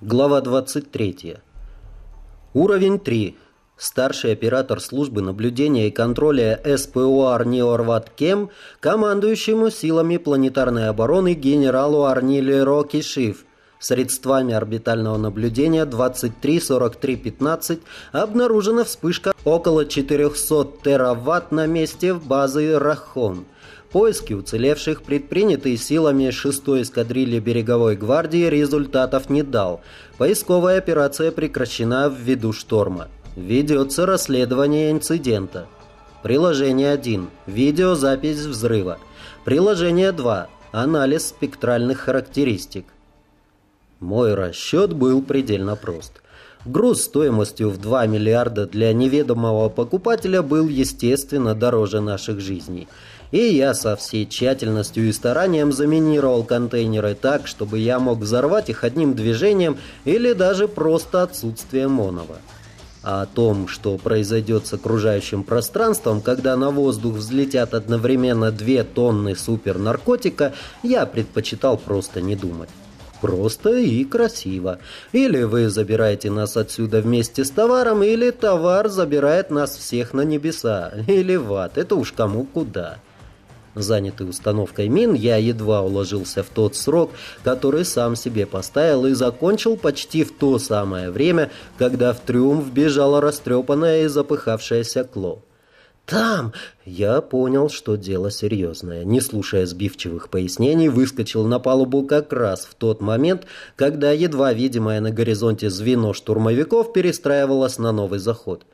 Глава 23. Уровень 3. Старший оператор службы наблюдения и контроля СПО Арни Кем, командующему силами планетарной обороны генералу Арнили Рокишив. Средствами орбитального наблюдения 234315 обнаружена вспышка около 400 тераватт на месте базы Рахон – Поиски уцелевших, предпринятые силами 6-й эскадрильи береговой гвардии, результатов не дал. Поисковая операция прекращена ввиду шторма. Ведется расследование инцидента. Приложение 1. Видеозапись взрыва. Приложение 2. Анализ спектральных характеристик. Мой расчет был предельно прост. Груз стоимостью в 2 миллиарда для неведомого покупателя был, естественно, дороже наших жизней – и я со всей тщательностью и старанием заминировал контейнеры так, чтобы я мог взорвать их одним движением или даже просто отсутствием онова. А о том, что произойдет с окружающим пространством, когда на воздух взлетят одновременно две тонны супернаркотика, я предпочитал просто не думать. Просто и красиво. Или вы забираете нас отсюда вместе с товаром, или товар забирает нас всех на небеса, или в ад. Это уж кому куда. Занятый установкой мин, я едва уложился в тот срок, который сам себе поставил и закончил почти в то самое время, когда в триумф бежала растрепанная и запыхавшаяся Кло. «Там!» Я понял, что дело серьезное. Не слушая сбивчивых пояснений, выскочил на палубу как раз в тот момент, когда едва видимое на горизонте звено штурмовиков перестраивалось на новый заход.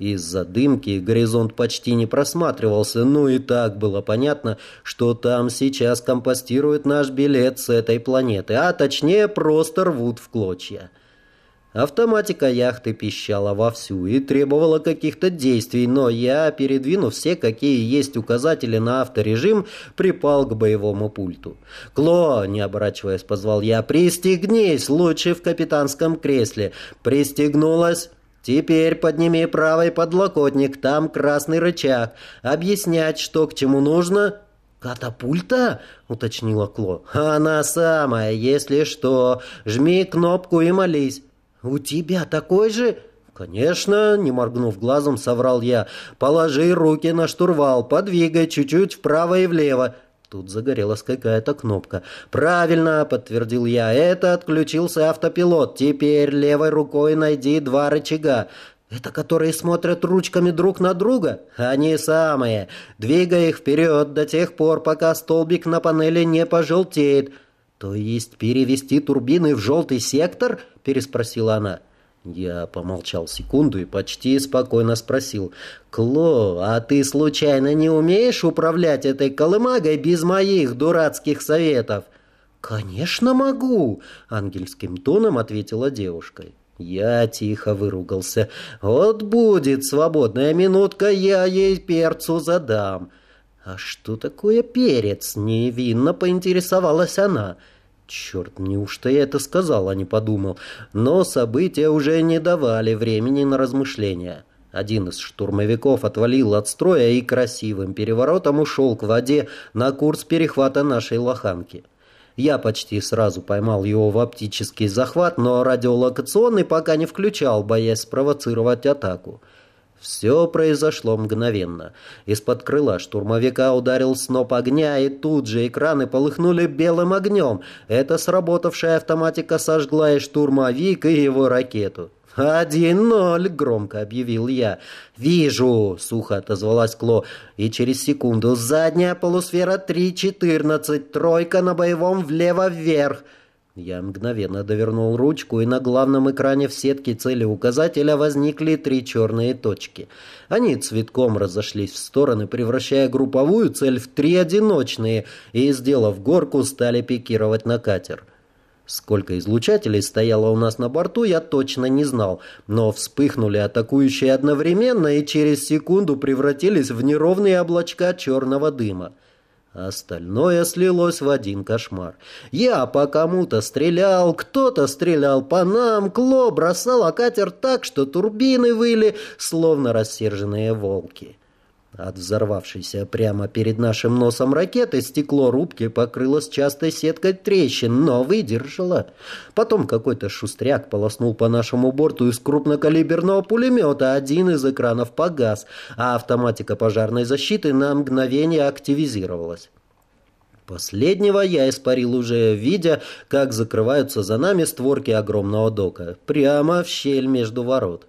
Из-за дымки горизонт почти не просматривался, но и так было понятно, что там сейчас компостируют наш билет с этой планеты, а точнее просто рвут в клочья. Автоматика яхты пищала вовсю и требовала каких-то действий, но я, передвинув все, какие есть указатели на авторежим, припал к боевому пульту. «Кло!» — не оборачиваясь, позвал я. «Пристегнись! Лучше в капитанском кресле!» «Пристегнулась!» «Теперь подними правый подлокотник, там красный рычаг. Объяснять, что к чему нужно?» «Катапульта?» — уточнила Кло. «Она самая, если что. Жми кнопку и молись». «У тебя такой же?» «Конечно», — не моргнув глазом, соврал я. «Положи руки на штурвал, подвигай чуть-чуть вправо и влево. Тут загорелась какая-то кнопка. «Правильно!» — подтвердил я. «Это отключился автопилот. Теперь левой рукой найди два рычага. Это которые смотрят ручками друг на друга? Они самые. Двигай их вперед до тех пор, пока столбик на панели не пожелтеет». «То есть перевести турбины в желтый сектор?» — переспросила она. Я помолчал секунду и почти спокойно спросил. «Кло, а ты случайно не умеешь управлять этой колымагой без моих дурацких советов?» «Конечно могу!» — ангельским тоном ответила девушка. Я тихо выругался. «Вот будет свободная минутка, я ей перцу задам». «А что такое перец?» — невинно поинтересовалась она. Черт, неужто я это сказал, а не подумал. Но события уже не давали времени на размышления. Один из штурмовиков отвалил от строя и красивым переворотом ушел к воде на курс перехвата нашей лоханки. Я почти сразу поймал его в оптический захват, но радиолокационный пока не включал, боясь спровоцировать атаку. Все произошло мгновенно. Из-под крыла штурмовика ударил сноп огня, и тут же экраны полыхнули белым огнем. Это сработавшая автоматика сожгла и штурмовик, и его ракету. «Один ноль!» — громко объявил я. «Вижу!» — сухо отозвалась Кло. И через секунду задняя полусфера 3.14, тройка на боевом влево-вверх. Я мгновенно довернул ручку, и на главном экране в сетке цели указателя возникли три черные точки. Они цветком разошлись в стороны, превращая групповую цель в три одиночные, и, сделав горку, стали пикировать на катер. Сколько излучателей стояло у нас на борту, я точно не знал, но вспыхнули атакующие одновременно и через секунду превратились в неровные облачка черного дыма. Остальное слилось в один кошмар. Я по кому-то стрелял, кто-то стрелял по нам, Кло бросала катер так, что турбины выли, словно рассерженные волки. От взорвавшейся прямо перед нашим носом ракеты стекло рубки покрылось частой сеткой трещин, но выдержало. Потом какой-то шустряк полоснул по нашему борту из крупнокалиберного пулемета. Один из экранов погас, а автоматика пожарной защиты на мгновение активизировалась. Последнего я испарил уже, видя, как закрываются за нами створки огромного дока, прямо в щель между ворот.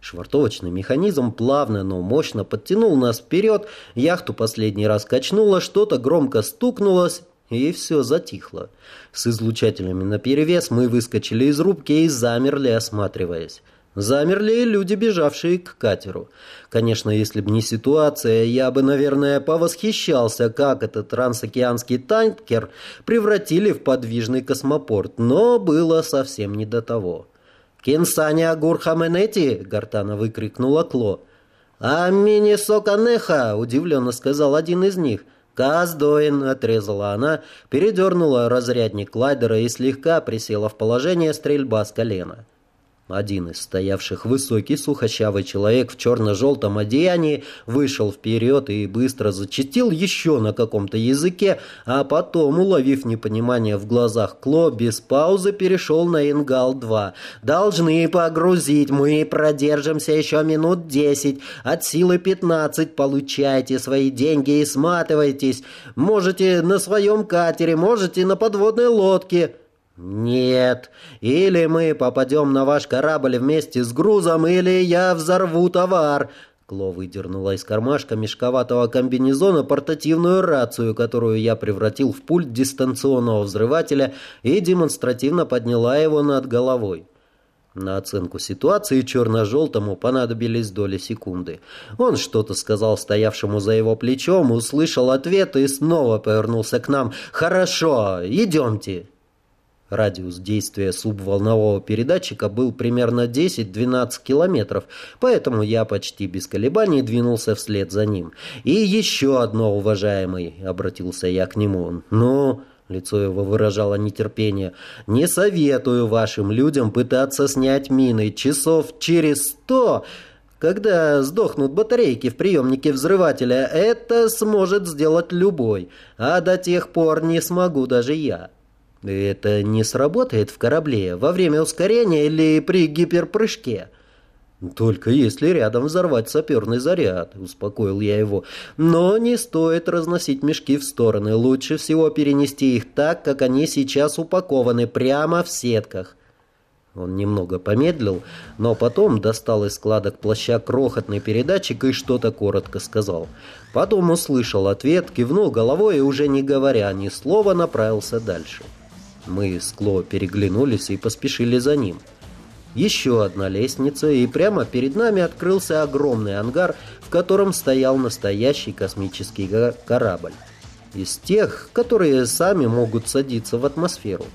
Швартовочный механизм плавно, но мощно подтянул нас вперед, яхту последний раз качнуло, что-то громко стукнулось, и все затихло. С излучателями наперевес мы выскочили из рубки и замерли, осматриваясь. Замерли люди, бежавшие к катеру. Конечно, если бы не ситуация, я бы, наверное, повосхищался, как этот трансокеанский танкер превратили в подвижный космопорт, но было совсем не до того. «Кинсаня Гурхаменети!» — гортано выкрикнула Кло. «А Минисоканеха!» — удивленно сказал один из них. «Каздоин!» — отрезала она, передернула разрядник лайдера и слегка присела в положение стрельба с колена. Один из стоявших высокий сухощавый человек в черно-желтом одеянии вышел вперед и быстро зачастил еще на каком-то языке, а потом, уловив непонимание в глазах Кло, без паузы перешел на Ингал-2. «Должны погрузить, мы продержимся еще минут десять, от силы пятнадцать, получайте свои деньги и сматывайтесь. Можете на своем катере, можете на подводной лодке». «Нет, или мы попадем на ваш корабль вместе с грузом, или я взорву товар!» Кло выдернула из кармашка мешковатого комбинезона портативную рацию, которую я превратил в пульт дистанционного взрывателя и демонстративно подняла его над головой. На оценку ситуации черно-желтому понадобились доли секунды. Он что-то сказал стоявшему за его плечом, услышал ответ и снова повернулся к нам. «Хорошо, идемте!» Радиус действия субволнового передатчика был примерно 10-12 километров, поэтому я почти без колебаний двинулся вслед за ним. «И еще одно, уважаемый!» — обратился я к нему. «Ну...» — лицо его выражало нетерпение. «Не советую вашим людям пытаться снять мины. Часов через сто...» Когда сдохнут батарейки в приемнике взрывателя, это сможет сделать любой, а до тех пор не смогу даже я. Это не сработает в корабле во время ускорения или при гиперпрыжке. «Только если рядом взорвать саперный заряд», — успокоил я его. «Но не стоит разносить мешки в стороны. Лучше всего перенести их так, как они сейчас упакованы, прямо в сетках». Он немного помедлил, но потом достал из складок плаща крохотный передатчик и что-то коротко сказал. Потом услышал ответ, кивнул головой и, уже не говоря ни слова, направился дальше. Мы с Кло переглянулись и поспешили за ним. Еще одна лестница, и прямо перед нами открылся огромный ангар, в котором стоял настоящий космический корабль. Из тех, которые сами могут садиться в атмосферу.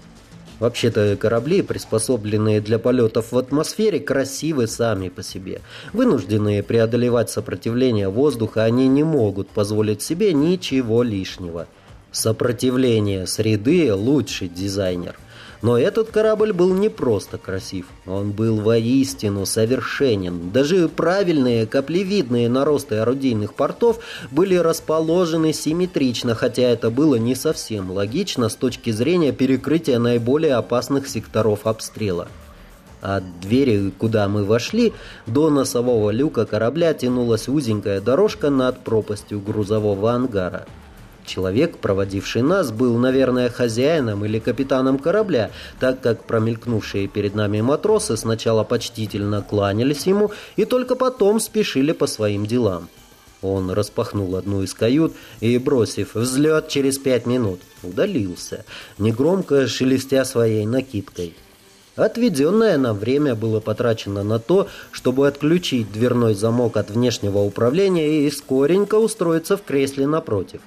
Вообще-то корабли, приспособленные для полетов в атмосфере, красивы сами по себе. Вынужденные преодолевать сопротивление воздуха, они не могут позволить себе ничего лишнего – Сопротивление среды – лучший дизайнер. Но этот корабль был не просто красив, он был воистину совершенен. Даже правильные каплевидные наросты орудийных портов были расположены симметрично, хотя это было не совсем логично с точки зрения перекрытия наиболее опасных секторов обстрела. От двери, куда мы вошли, до носового люка корабля тянулась узенькая дорожка над пропастью грузового ангара. Человек, проводивший нас, был, наверное, хозяином или капитаном корабля, так как промелькнувшие перед нами матросы сначала почтительно кланялись ему и только потом спешили по своим делам. Он распахнул одну из кают и, бросив «взлет через пять минут», удалился, негромко шелестя своей накидкой. Отведенное нам время было потрачено на то, чтобы отключить дверной замок от внешнего управления и скоренько устроиться в кресле напротив.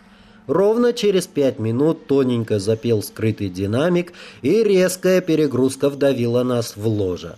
Ровно через пять минут тоненько запел скрытый динамик, и резкая перегрузка вдавила нас в ложе.